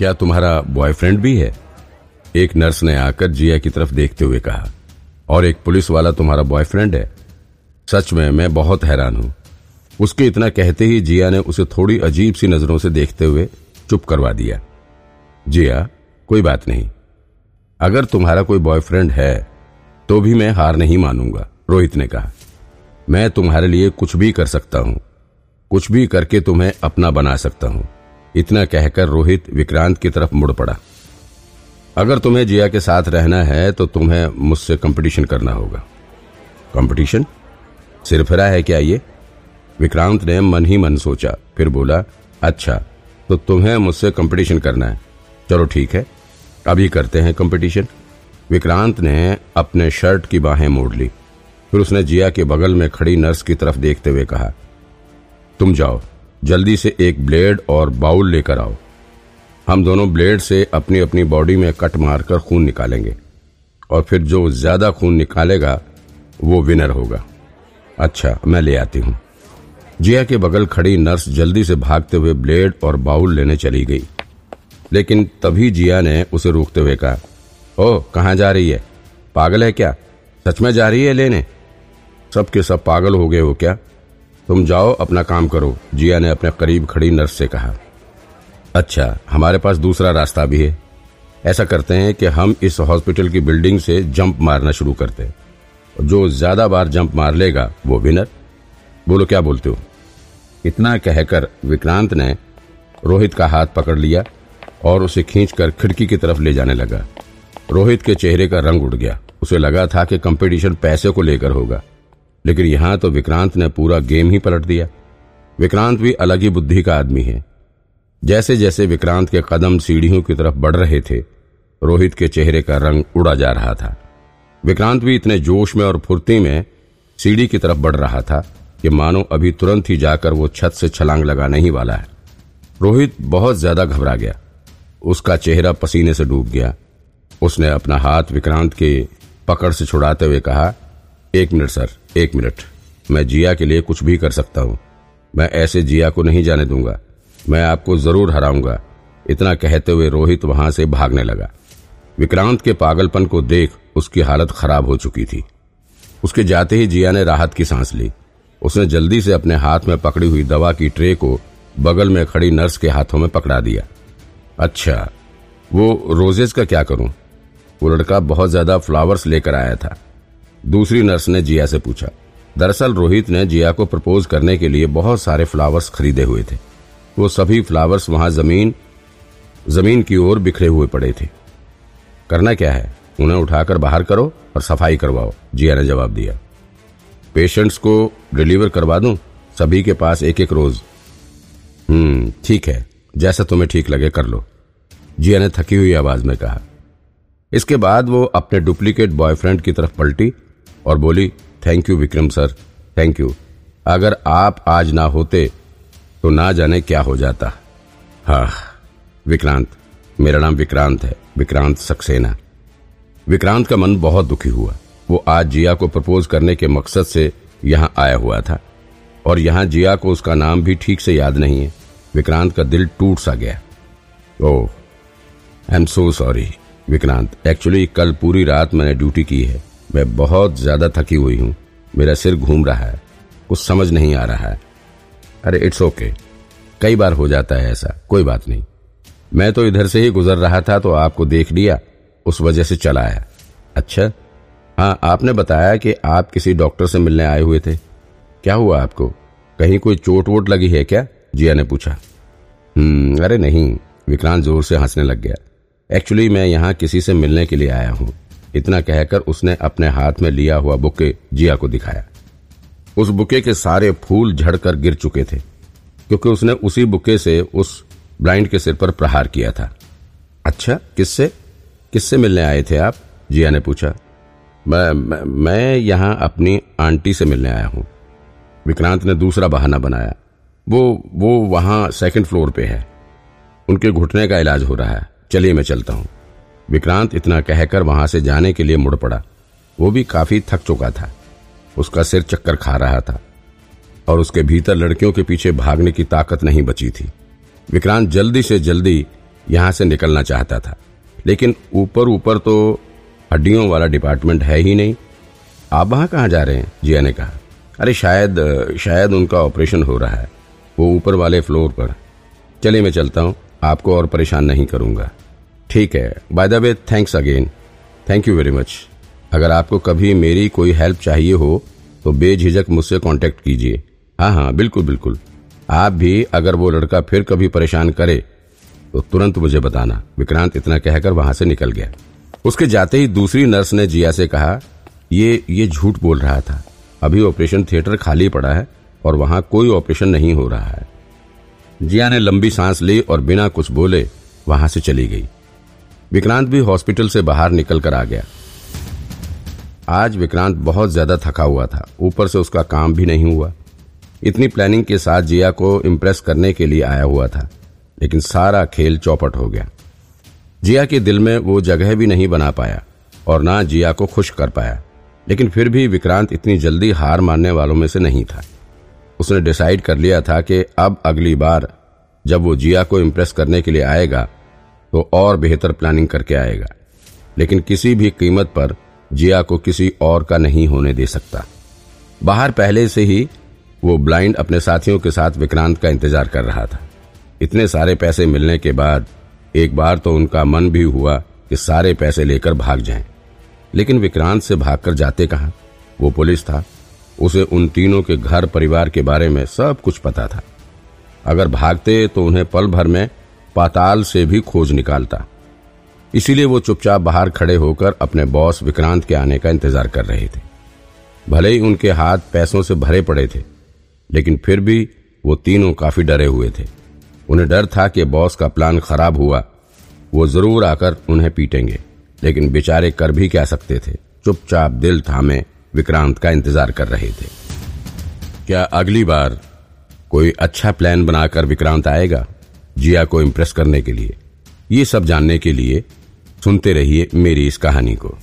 क्या तुम्हारा बॉयफ्रेंड भी है? एक नर्स ने आकर जिया की तरफ़ देखते हुए कहा, और एक पुलिस वाला तुम्हारा बॉयफ्रेंड है? सच में, मैं बहुत हैरान हूँ। उसके इतना कहते ही जिया ने उसे थोड़ी अजीब सी नज़रों से देखते हुए चुप करवा दिया। जिया, कोई बात नहीं। अगर तुम्हारा कोई बॉयफ्रेंड है तो भी मैं हार नहीं मानूँगा, रोहित ने कहा। मैं तुम्हारे लिए कुछ भी कर सकता हूँ। कुछ भी करके तुम्हें अपना बना सकता हूँ। इतना कहकर रोहित विक्रांत की तरफ़ मुड़ पड़ा। अगर तुम्हें जिया के साथ रहना है तो तुम्हें मुझसे कंपटीशन करना होगा। कंपटीशन सिरफिरा है क्या ये? विक्रांत ने मन ही मन सोचा, फिर बोला अच्छा तो तुम्हें मुझसे कंपटीशन करना है। चलो ठीक है, अभी करते हैं कंपटीशन विक्रांत ने अपने शर्ट की बाहें मोड़ ली। फिर उसने जिया के बगल में खड़ी नर्स की तरफ़ देखते हुए कहा, तुम जाओ जल्दी से एक ब्लेड और बाउल लेकर आओ। हम दोनों ब्लेड से अपनी अपनी बॉडी में कट मारकर खून निकालेंगे और फिर जो ज़्यादा खून निकालेगा, वो विनर होगा। अच्छा मैं ले आती हूँ। जिया के बगल खड़ी नर्स जल्दी से भागते हुए ब्लेड और बाउल लेने चली गई। लेकिन तभी जिया ने उसे रोकते हुए कहा ओ कहाँ जा रही है? पागल है क्या? सच में जा रही है लेने? सबके सब पागल हो गए हो क्या? तुम जाओ, अपना काम करो। जिया ने अपने करीब खड़ी नर्स से कहा अच्छा हमारे पास दूसरा रास्ता भी है। ऐसा करते हैं कि हम इस हॉस्पिटल की बिल्डिंग से जंप मारना शुरू करते हैं। जो ज़्यादा बार जंप मार लेगा, वो विनर। बोलो, क्या बोलते हो? इतना कहकर विक्रांत ने रोहित का हाथ पकड़ लिया और उसे खींचकर खिड़की की तरफ़ ले जाने लगा। रोहित के चेहरे का रंग उड़ गया। उसे लगा था कि कंपटीशन पैसे को लेकर होगा। लेकिन यहाँ तो विक्रांत ने पूरा गेम ही पलट दिया। विक्रांत भी अलग ही बुद्धि का आदमी है। जैसे जैसे विक्रांत के कदम सीढ़ियों की तरफ़ बढ़ रहे थे, रोहित के चेहरे का रंग उड़ा जा रहा था। विक्रांत भी इतने जोश में और फुर्ती में सीढ़ी की तरफ़ बढ़ रहा था कि मानो अभी तुरंत ही जाकर वो छत से छलांग लगाने ही वाला है। रोहित बहुत ज़्यादा घबरा गया। उसका चेहरा पसीने से डूब गया। उसने अपना हाथ विक्रांत के पकड़ से छुड़ाते हुए कहा एक मिनट सर, एक मिनट। मैं जिया के लिए कुछ भी कर सकता हूँ। मैं ऐसे जिया को नहीं जाने दूँगा। मैं आपको ज़रूर हराऊँगा। इतना कहते हुए रोहित वहाँ से भागने लगा। विक्रांत के पागलपन को देख उसकी हालत खराब हो चुकी थी। उसके जाते ही जिया ने राहत की सांस ली। उसने जल्दी से अपने हाथ में पकड़ी हुई दवा की ट्रे को बगल में खड़ी नर्स के हाथों में पकड़ा दिया। अच्छा वो रोजेज का क्या करूँ? वो लड़का बहुत ज़्यादा फ्लावर्स लेकर आया था। दूसरी नर्स ने जिया से पूछा, दरअसल रोहित ने जिया को प्रपोज करने के लिए बहुत सारे फ्लावर्स खरीदे हुए थे। वो सभी फ्लावर्स वहाँ ज़मीन ज़मीन की ओर बिखरे हुए पड़े थे। करना क्या है? उन्हें उठाकर बाहर करो और सफ़ाई करवाओ, जिया ने जवाब दिया। पेशेंट्स को डिलीवर करवा दूँ? सभी के पास एक एक रोज? हम्म ठीक है, जैसा तुम्हें ठीक लगे कर लो, जिया ने थकी हुई आवाज़ में कहा। इसके बाद वो अपने डुप्लीकेट बॉयफ्रेंड की तरफ़ पलटी और बोली thank you Vikram sir thank you अगर आप आज ना होते तो ना जाने क्या हो जाता. हा, विक्रांत. मेरा नाम विक्रांत है. विक्रांत सक्सेना. विक्रांत का मन बहुत दुखी हुआ। वो आज जिया को प्रपोज करने के मकसद से यहाँ आया हुआ था। और यहाँ जिया को उसका नाम भी ठीक से याद नहीं है। विक्रांत का दिल टूट सा गया। ओह I am so sorry Vikrant. Actually कल पूरी रात मैंने ड्यूटी की है। मैं बहुत ज़्यादा थकी हुई हूँ। मेरा सिर घूम रहा है। कुछ समझ नहीं आ रहा है। अरे इट्स ओके okay. कई बार हो जाता है ऐसा। कोई बात नहीं। मैं तो इधर से ही गुजर रहा था तो आपको देख लिया। उस वजह से चला आया। अच्छा? हाँ आपने बताया कि आप किसी डॉक्टर से मिलने आए हुए थे। क्या हुआ आपको? कहीं कोई चोट वोट लगी है क्या? जिया ने पूछा। हम्म अरे नहीं। विक्रांत ज़ोर से हंसने लग गया। एक्चुअली मैं यहाँ किसी से मिलने के लिए आया हूँ। इतना कहकर उसने अपने हाथ में लिया हुआ बुके जिया को दिखाया। उस बुके के सारे फूल झड़कर गिर चुके थे क्योंकि उसने उसी बुके से उस ब्लाइंड के सिर पर प्रहार किया था। अच्छा किससे? किससे मिलने आए थे आप? जिया ने पूछा। मैं मैं, यहाँ अपनी आंटी से मिलने आया हूँ। विक्रांत ने दूसरा बहाना बनाया। वो वो वहाँ सेकंड फ्लोर पे है। उनके घुटने का इलाज हो रहा है। चलिए मैं चलता हूँ। विक्रांत इतना कहकर वहाँ से जाने के लिए मुड़ पड़ा। वो भी काफ़ी थक चुका था। उसका सिर चक्कर खा रहा था और उसके भीतर लड़कियों के पीछे भागने की ताकत नहीं बची थी। विक्रांत जल्दी से जल्दी यहाँ से निकलना चाहता था। लेकिन ऊपर ऊपर तो हड्डियों वाला डिपार्टमेंट है ही नहीं। आप वहाँ कहाँ जा रहे हैं? जिया ने कहा। अरे शायद शायद उनका ऑपरेशन हो रहा है। वो ऊपर वाले फ्लोर पर। चलिए मैं चलता हूँ। आपको और परेशान नहीं करूँगा। ठीक है। By the way thanks again thank you very much अगर आपको कभी मेरी कोई हेल्प चाहिए हो तो बेझिझक मुझसे कांटेक्ट कीजिए। हाँ हाँ बिल्कुल बिल्कुल। आप भी अगर वो लड़का फिर कभी परेशान करे तो तुरंत मुझे बताना। विक्रांत इतना कहकर वहाँ से निकल गया। उसके जाते ही दूसरी नर्स ने जिया से कहा, ये ये झूठ बोल रहा था। अभी ऑपरेशन थिएटर खाली पड़ा है और वहाँ कोई ऑपरेशन नहीं हो रहा है। जिया ने लंबी सांस ली और बिना कुछ बोले वहाँ से चली गई। विक्रांत भी हॉस्पिटल से बाहर निकलकर आ गया। आज विक्रांत बहुत ज़्यादा थका हुआ था। ऊपर से उसका काम भी नहीं हुआ। इतनी प्लानिंग के साथ जिया को इम्प्रेस करने के लिए आया हुआ था, लेकिन सारा खेल चौपट हो गया। जिया के दिल में वो जगह भी नहीं बना पाया, और ना जिया को खुश कर पाया। लेकिन फिर भी विक्रांत इतनी जल्दी हार मानने वालों में से नहीं था। उसने डिसाइड कर लिया था कि अब अगली बार जब वो जिया को इम्प्रेस करने के लिए आएगा तो और बेहतर प्लानिंग करके आएगा। लेकिन किसी भी कीमत पर जिया को किसी और का नहीं होने दे सकता। बाहर पहले से ही वो ब्लाइंड अपने साथियों के साथ विक्रांत का इंतज़ार कर रहा था। इतने सारे पैसे मिलने के बाद एक बार तो उनका मन भी हुआ कि सारे पैसे लेकर भाग जाएँ। लेकिन विक्रांत से भागकर जाते कहा? वो पुलिस था। उसे उन तीनों के घर परिवार के बारे में सब कुछ पता था। अगर भागते तो उन्हें पल भर में पाताल से भी खोज निकालता। इसीलिए वो चुपचाप बाहर खड़े होकर अपने बॉस विक्रांत के आने का इंतज़ार कर रहे थे। भले ही उनके हाथ पैसों से भरे पड़े थे, लेकिन फिर भी वो तीनों काफ़ी डरे हुए थे। उन्हें डर था कि बॉस का प्लान खराब हुआ, वो ज़रूर आकर उन्हें पीटेंगे, लेकिन बेचारे कर भी क्या सकते थे? चुपचाप दिल थामे विक्रांत का इंतज़ार कर रहे थे। क्या अगली बार कोई अच्छा प्लान बनाकर विक्रांत आएगा? जिया को इम्प्रेस करने के लिए। ये सब जानने के लिए सुनते रहिए मेरी इस कहानी को।